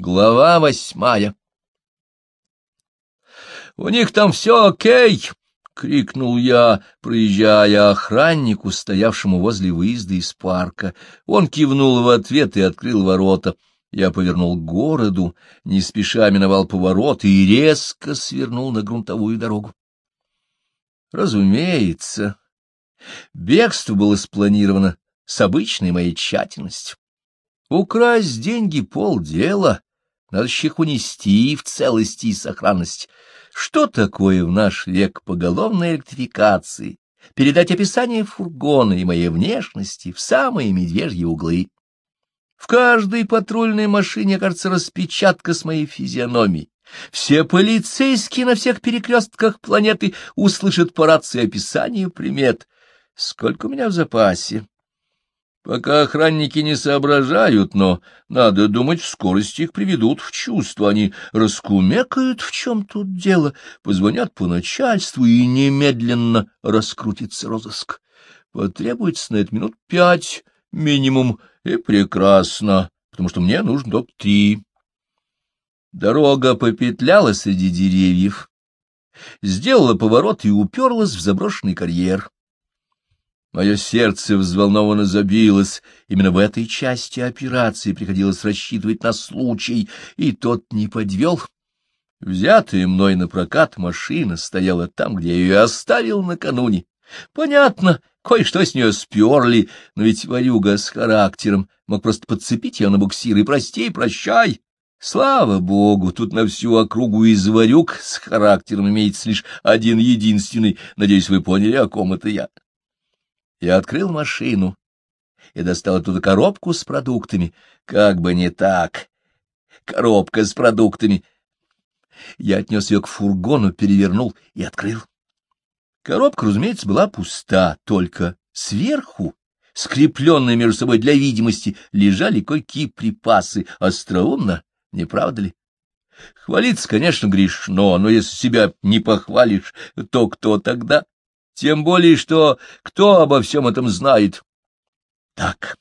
Глава восьмая «У них там все окей!» — крикнул я, проезжая охраннику, стоявшему возле выезда из парка. Он кивнул в ответ и открыл ворота. Я повернул к городу, не спеша миновал поворот и резко свернул на грунтовую дорогу. Разумеется, бегство было спланировано с обычной моей тщательностью. Украсть деньги — полдела, надо же их унести в целости и сохранности. Что такое в наш век поголовной электрификации? Передать описание фургона и моей внешности в самые медвежьи углы. В каждой патрульной машине окажется распечатка с моей физиономией. Все полицейские на всех перекрестках планеты услышат по рации описание примет. Сколько у меня в запасе? Пока охранники не соображают, но, надо думать, в скорости их приведут в чувство. Они раскумекают, в чем тут дело, позвонят по начальству, и немедленно раскрутится розыск. Потребуется на это минут пять минимум, и прекрасно, потому что мне только три. Дорога попетляла среди деревьев, сделала поворот и уперлась в заброшенный карьер. Мое сердце взволнованно забилось. Именно в этой части операции приходилось рассчитывать на случай, и тот не подвел. Взятая мной на прокат машина стояла там, где я ее оставил накануне. Понятно, кое-что с нее сперли, но ведь варюга с характером мог просто подцепить ее на буксир и прости, прощай. Слава богу, тут на всю округу из варюг с характером имеется лишь один единственный. Надеюсь, вы поняли, о ком это я. Я открыл машину и достал оттуда коробку с продуктами. Как бы не так. Коробка с продуктами. Я отнес ее к фургону, перевернул и открыл. Коробка, разумеется, была пуста, только сверху, скрепленные между собой для видимости, лежали кое-какие припасы. Остроумно, не правда ли? Хвалиться, конечно, грешно, но если себя не похвалишь, то кто тогда? Тем более, что кто обо всем этом знает? Так,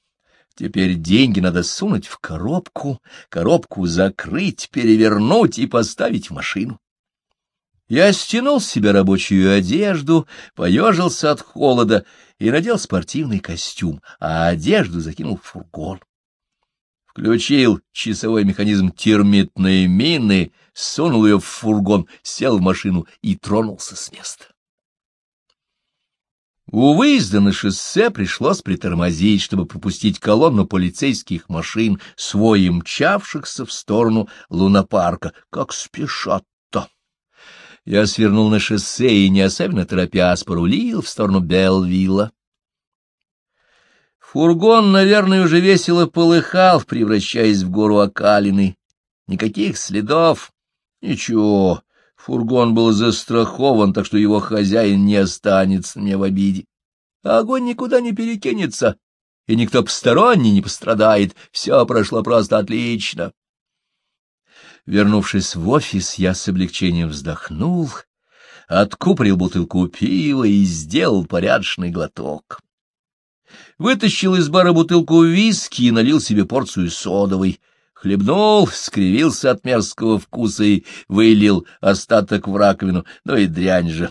теперь деньги надо сунуть в коробку, коробку закрыть, перевернуть и поставить в машину. Я стянул с себя рабочую одежду, поежился от холода и надел спортивный костюм, а одежду закинул в фургон. Включил часовой механизм термитной мины, сунул ее в фургон, сел в машину и тронулся с места. У выезда на шоссе пришлось притормозить, чтобы пропустить колонну полицейских машин, своим мчавшихся в сторону лунопарка. Как спешат-то! Я свернул на шоссе и, не особенно торопясь, порулил в сторону Белвилла. Фургон, наверное, уже весело полыхал, превращаясь в гору окалины. Никаких следов. Ничего, Фургон был застрахован, так что его хозяин не останется мне в обиде. Огонь никуда не перекинется, и никто посторонний не пострадает. Все прошло просто отлично. Вернувшись в офис, я с облегчением вздохнул, откупорил бутылку пива и сделал порядочный глоток. Вытащил из бара бутылку виски и налил себе порцию содовой — Хлебнул, скривился от мерзкого вкуса и вылил остаток в раковину. Ну и дрянь же.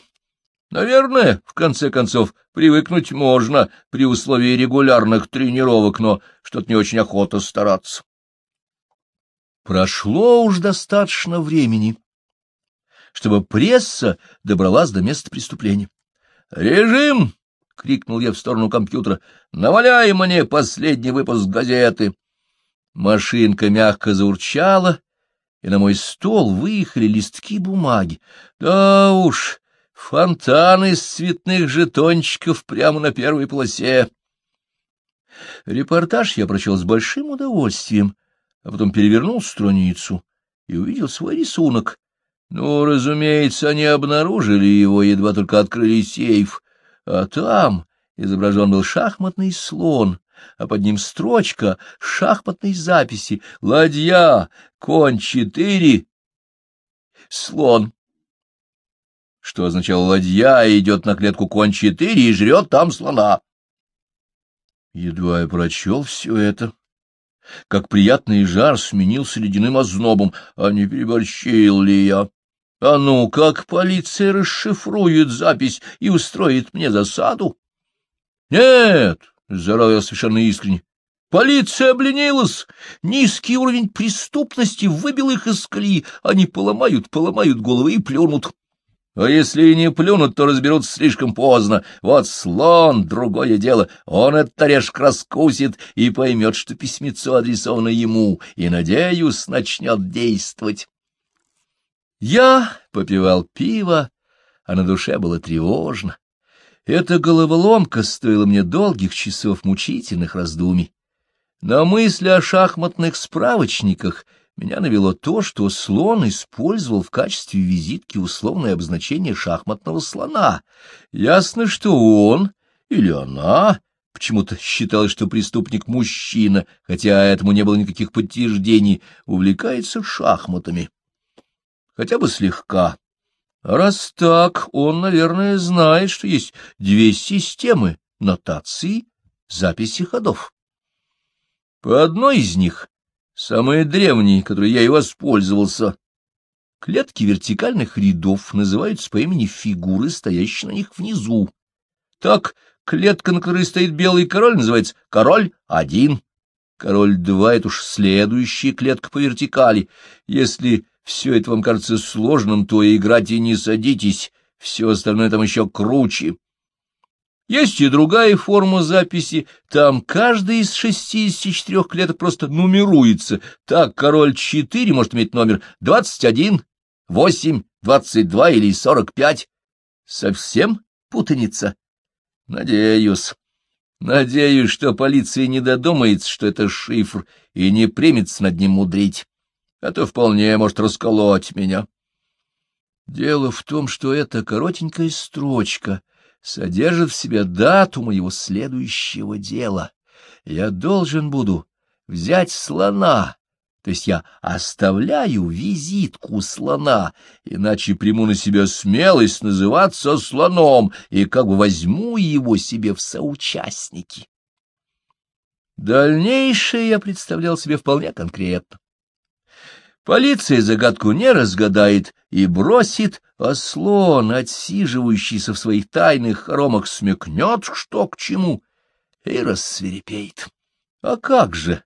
Наверное, в конце концов, привыкнуть можно при условии регулярных тренировок, но что-то не очень охота стараться. Прошло уж достаточно времени, чтобы пресса добралась до места преступления. «Режим!» — крикнул я в сторону компьютера. «Наваляй мне последний выпуск газеты!» Машинка мягко заурчала, и на мой стол выехали листки бумаги. Да уж, фонтан из цветных жетончиков прямо на первой полосе. Репортаж я прочел с большим удовольствием, а потом перевернул страницу и увидел свой рисунок. Ну, разумеется, они обнаружили его, едва только открыли сейф, а там изображен был шахматный слон а под ним строчка шахматной записи «Ладья, конь четыре, слон». Что означало «ладья» идет на клетку конь четыре и жрет там слона. Едва я прочел все это, как приятный жар сменился ледяным ознобом, а не переборщил ли я? А ну, как полиция расшифрует запись и устроит мне засаду? Нет, — зарал я совершенно искренне, — полиция обленилась, низкий уровень преступности выбил их из колеи, они поломают, поломают головы и плюнут. А если и не плюнут, то разберутся слишком поздно. Вот слон — другое дело. Он этот орешек раскусит и поймет, что письмецо адресовано ему, и, надеюсь, начнет действовать. Я попивал пиво, а на душе было тревожно. Эта головоломка стоила мне долгих часов мучительных раздумий. На мысли о шахматных справочниках — меня навело то, что слон использовал в качестве визитки условное обозначение шахматного слона. Ясно, что он или она почему-то считалось, что преступник мужчина, хотя этому не было никаких подтверждений, увлекается шахматами. Хотя бы слегка. Раз так, он, наверное, знает, что есть две системы нотации, записи ходов. По одной из них самые древние, которые я и воспользовался. Клетки вертикальных рядов называются по имени фигуры, стоящие на них внизу. Так, клетка, на которой стоит белый король, называется король один. Король два — это уж следующая клетка по вертикали. Если все это вам кажется сложным, то играть и не садитесь, все остальное там еще круче. Есть и другая форма записи, там каждый из 64 клеток просто нумеруется. Так король 4 может иметь номер 21, 8, 22 или 45. Совсем путаница? Надеюсь. Надеюсь, что полиция не додумается, что это шифр, и не примется над ним мудрить. А то вполне может расколоть меня. Дело в том, что это коротенькая строчка — содержит в себе дату моего следующего дела. Я должен буду взять слона, то есть я оставляю визитку слона, иначе приму на себя смелость называться слоном и как бы возьму его себе в соучастники. Дальнейшее я представлял себе вполне конкретно. Полиция загадку не разгадает и бросит, а слон, отсиживающийся в своих тайных хоромах, смекнет, что к чему, и рассверепеет. А как же?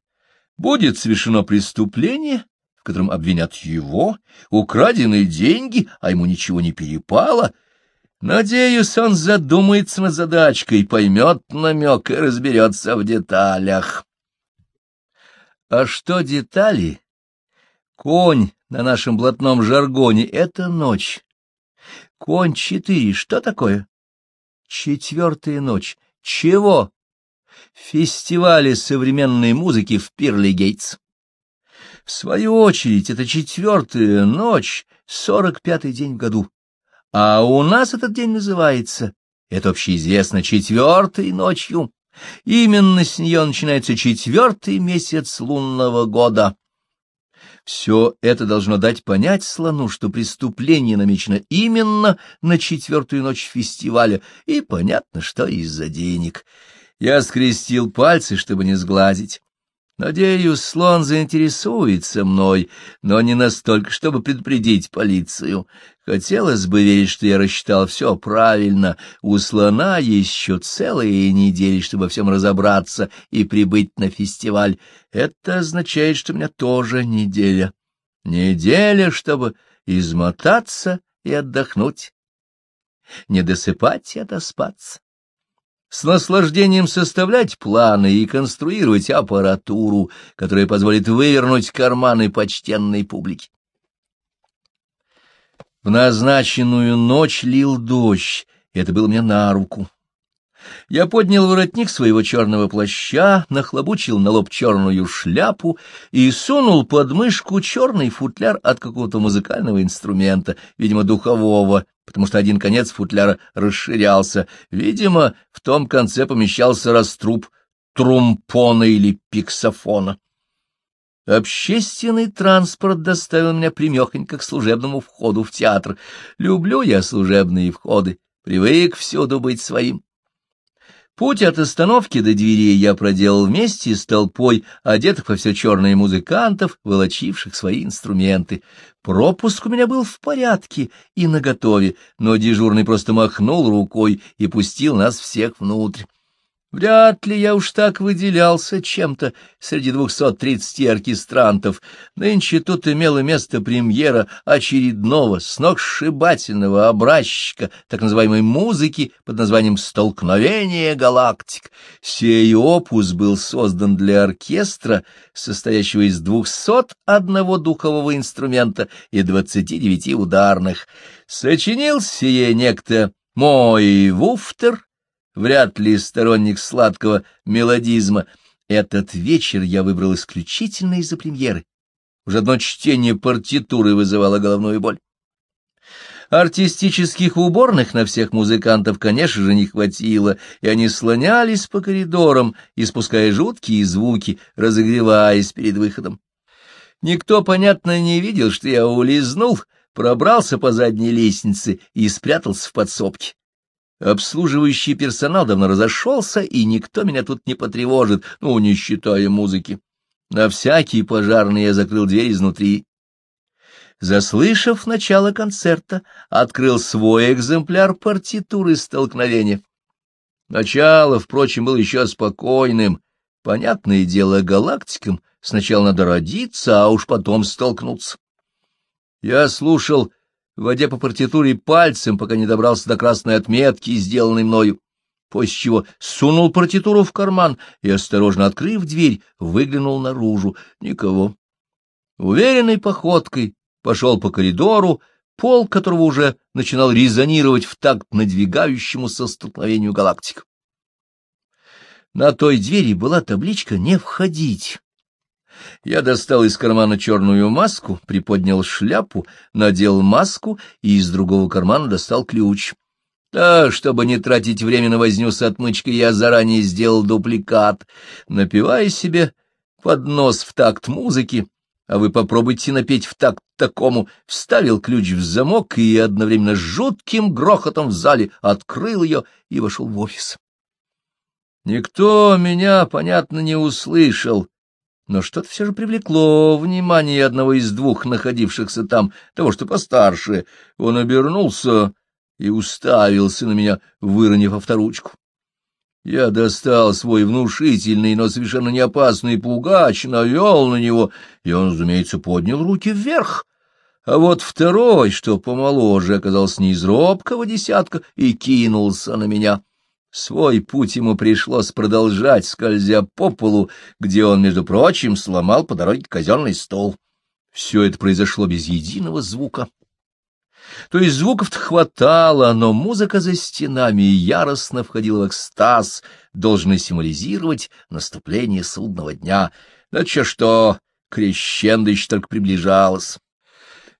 Будет совершено преступление, в котором обвинят его, украденные деньги, а ему ничего не перепало. Надеюсь, он задумается над задачкой, поймет намек и разберется в деталях. А что детали? Конь на нашем блатном жаргоне — это ночь. Конь четыре, что такое? Четвертая ночь. Чего? Фестивали современной музыки в Пирли-Гейтс. В свою очередь, это четвертая ночь, сорок пятый день в году. А у нас этот день называется, это общеизвестно, четвертой ночью. Именно с нее начинается четвертый месяц лунного года. Все это должно дать понять слону, что преступление намечено именно на четвертую ночь фестиваля, и понятно, что из-за денег. Я скрестил пальцы, чтобы не сглазить. Надеюсь, слон заинтересуется мной, но не настолько, чтобы предупредить полицию. Хотелось бы верить, что я рассчитал все правильно. У слона еще целые недели, чтобы во всем разобраться и прибыть на фестиваль. Это означает, что у меня тоже неделя. Неделя, чтобы измотаться и отдохнуть. Не досыпать и отоспаться с наслаждением составлять планы и конструировать аппаратуру, которая позволит вывернуть карманы почтенной публики. В назначенную ночь лил дождь, и это было мне на руку. Я поднял воротник своего черного плаща, нахлобучил на лоб черную шляпу и сунул под мышку черный футляр от какого-то музыкального инструмента, видимо, духового, потому что один конец футляра расширялся. Видимо, в том конце помещался раструб трумпона или пиксофона. Общественный транспорт доставил меня примехонько к служебному входу в театр. Люблю я служебные входы, привык всюду быть своим. Путь от остановки до двери я проделал вместе с толпой, одетых во все черные музыкантов, волочивших свои инструменты. Пропуск у меня был в порядке и наготове, но дежурный просто махнул рукой и пустил нас всех внутрь. Вряд ли я уж так выделялся чем-то среди двухсот тридцати оркестрантов. Нынче тут имела место премьера очередного сногсшибательного образчика так называемой музыки под названием «Столкновение галактик». Сей опус был создан для оркестра, состоящего из двухсот одного духового инструмента и двадцати девяти ударных. Сочинил сие некто мой Вуфтер, вряд ли сторонник сладкого мелодизма. Этот вечер я выбрал исключительно из-за премьеры. Уже одно чтение партитуры вызывало головную боль. Артистических уборных на всех музыкантов, конечно же, не хватило, и они слонялись по коридорам, испуская жуткие звуки, разогреваясь перед выходом. Никто, понятно, не видел, что я улизнул, пробрался по задней лестнице и спрятался в подсобке. Обслуживающий персонал давно разошелся, и никто меня тут не потревожит, ну, не считая музыки. На всякий пожарный я закрыл дверь изнутри. Заслышав начало концерта, открыл свой экземпляр партитуры столкновения. Начало, впрочем, было еще спокойным. Понятное дело, галактикам сначала надо родиться, а уж потом столкнуться. Я слушал водя по партитуре пальцем, пока не добрался до красной отметки, сделанной мною, после чего сунул партитуру в карман и, осторожно открыв дверь, выглянул наружу. Никого. Уверенной походкой пошел по коридору, пол которого уже начинал резонировать в такт надвигающемуся столкновению галактик. На той двери была табличка «Не входить». Я достал из кармана черную маску, приподнял шляпу, надел маску и из другого кармана достал ключ. Да, чтобы не тратить время на возню с отмычкой, я заранее сделал дупликат, напивая себе под нос в такт музыки, а вы попробуйте напеть в такт такому, вставил ключ в замок и одновременно с жутким грохотом в зале открыл ее и вошел в офис. Никто меня, понятно, не услышал, но что-то все же привлекло внимание одного из двух находившихся там, того, что постарше. Он обернулся и уставился на меня, выронив авторучку. Я достал свой внушительный, но совершенно не опасный пугач, навел на него, и он, разумеется, поднял руки вверх. А вот второй, что помоложе, оказался не из робкого десятка и кинулся на меня. Свой путь ему пришлось продолжать, скользя по полу, где он, между прочим, сломал по дороге казенный стол. Все это произошло без единого звука. То есть звуков-то хватало, но музыка за стенами яростно входила в экстаз, должны символизировать наступление судного дня. Че что, крещендо еще только приближалось.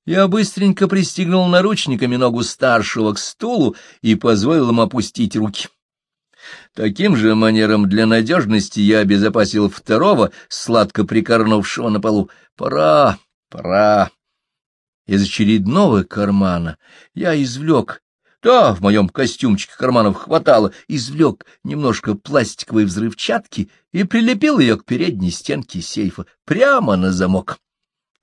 Я быстренько пристегнул наручниками ногу старшего к стулу и позволил ему опустить руки. Таким же манером для надежности я обезопасил второго, сладко прикорнувшего на полу. Пора, пора. Из очередного кармана я извлек, да, в моем костюмчике карманов хватало, извлек немножко пластиковой взрывчатки и прилепил ее к передней стенке сейфа, прямо на замок.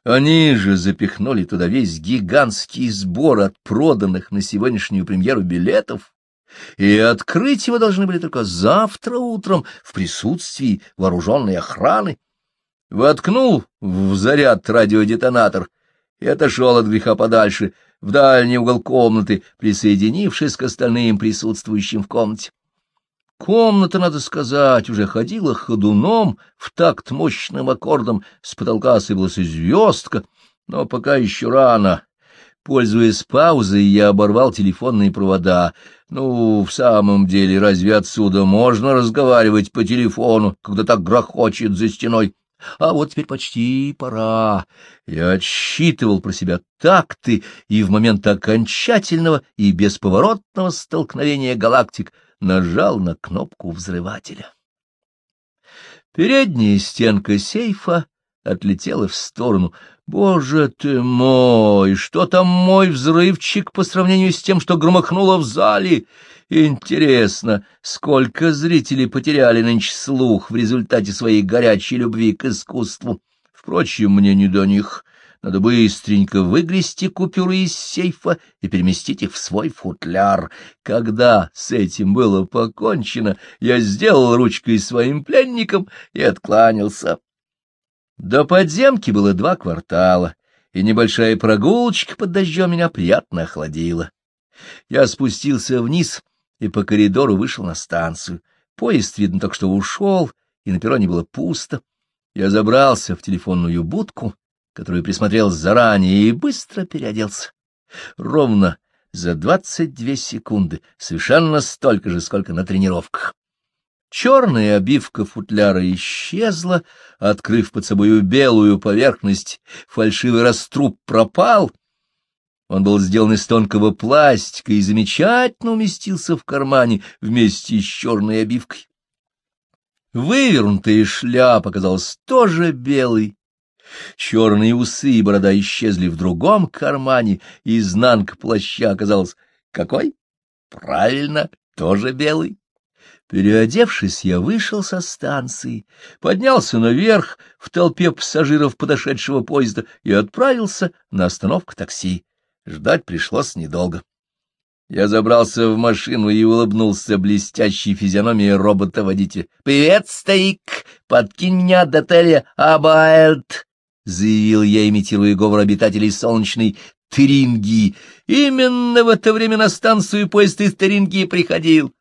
Они же запихнули туда весь гигантский сбор от проданных на сегодняшнюю премьеру билетов и открыть его должны были только завтра утром в присутствии вооруженной охраны. Воткнул в заряд радиодетонатор и отошел от греха подальше, в дальний угол комнаты, присоединившись к остальным присутствующим в комнате. Комната, надо сказать, уже ходила ходуном в такт мощным аккордом, с потолка сыпалась звездка, но пока еще рано. Пользуясь паузой, я оборвал телефонные провода. Ну, в самом деле, разве отсюда можно разговаривать по телефону, когда так грохочет за стеной? А вот теперь почти пора. Я отсчитывал про себя такты, и в момент окончательного и бесповоротного столкновения галактик нажал на кнопку взрывателя. Передняя стенка сейфа отлетела в сторону. Боже ты мой, что там мой взрывчик по сравнению с тем, что громыхнуло в зале? Интересно, сколько зрителей потеряли нынче слух в результате своей горячей любви к искусству? Впрочем, мне не до них. Надо быстренько выгрести купюры из сейфа и переместить их в свой футляр. Когда с этим было покончено, я сделал ручкой своим пленником и откланялся. До подземки было два квартала, и небольшая прогулочка под дождем меня приятно охладила. Я спустился вниз и по коридору вышел на станцию. Поезд, видно, только что ушел, и на перроне было пусто. Я забрался в телефонную будку, которую присмотрел заранее, и быстро переоделся. Ровно за двадцать две секунды, совершенно столько же, сколько на тренировках. Черная обивка футляра исчезла, открыв под собою белую поверхность, фальшивый раструб пропал. Он был сделан из тонкого пластика и замечательно уместился в кармане вместе с черной обивкой. Вывернутая шляпа оказалась тоже белой. Черные усы и борода исчезли в другом кармане, и изнанка плаща оказалась какой? Правильно, тоже белый. Переодевшись, я вышел со станции, поднялся наверх в толпе пассажиров подошедшего поезда и отправился на остановку такси. Ждать пришлось недолго. Я забрался в машину и улыбнулся блестящей физиономией робота-водителя. — Привет, старик! Подкинь меня до отеля Абаэльт! — заявил я, имитируя говор обитателей солнечной Тринги. Именно в это время на станцию поезд из Тринги приходил.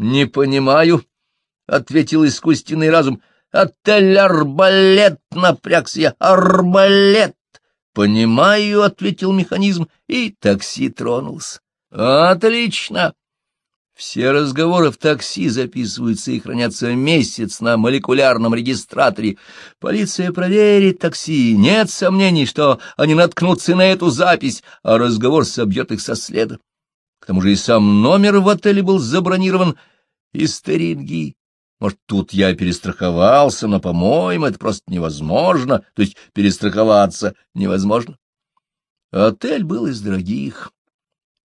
Не понимаю, — ответил искусственный разум. — Отель Арбалет, напрягся я, Арбалет. — Понимаю, — ответил механизм, и такси тронулся. — Отлично. Все разговоры в такси записываются и хранятся месяц на молекулярном регистраторе. Полиция проверит такси, нет сомнений, что они наткнутся на эту запись, а разговор собьет их со следа. К тому же и сам номер в отеле был забронирован из Теринги. Может, тут я перестраховался, но, по-моему, это просто невозможно, то есть перестраховаться невозможно. Отель был из дорогих,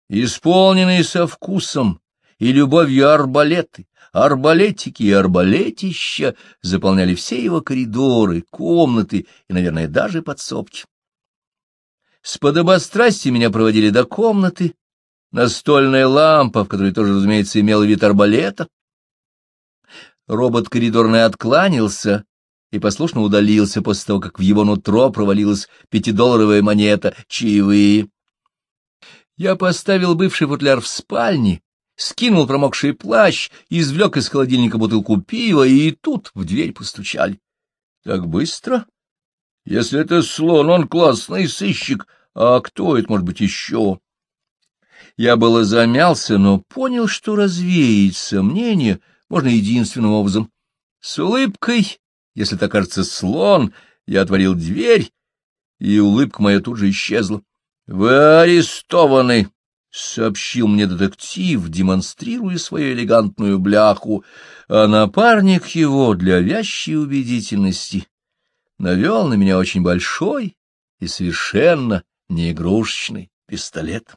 исполненный со вкусом и любовью арбалеты, арбалетики и арбалетища заполняли все его коридоры, комнаты и, наверное, даже подсобки. С подобострастия меня проводили до комнаты, настольная лампа, в которой тоже, разумеется, имела вид арбалета. Робот коридорный откланялся и послушно удалился после того, как в его нутро провалилась пятидолларовая монета, чаевые. Я поставил бывший футляр в спальне, скинул промокший плащ, извлек из холодильника бутылку пива, и тут в дверь постучали. Так быстро? Если это слон, он классный сыщик, а кто это может быть еще? Я было замялся, но понял, что развеять сомнения можно единственным образом. С улыбкой, если так кажется слон, я отворил дверь, и улыбка моя тут же исчезла. — Вы арестованы, — сообщил мне детектив, демонстрируя свою элегантную бляху, а напарник его для вящей убедительности навел на меня очень большой и совершенно неигрушечный пистолет.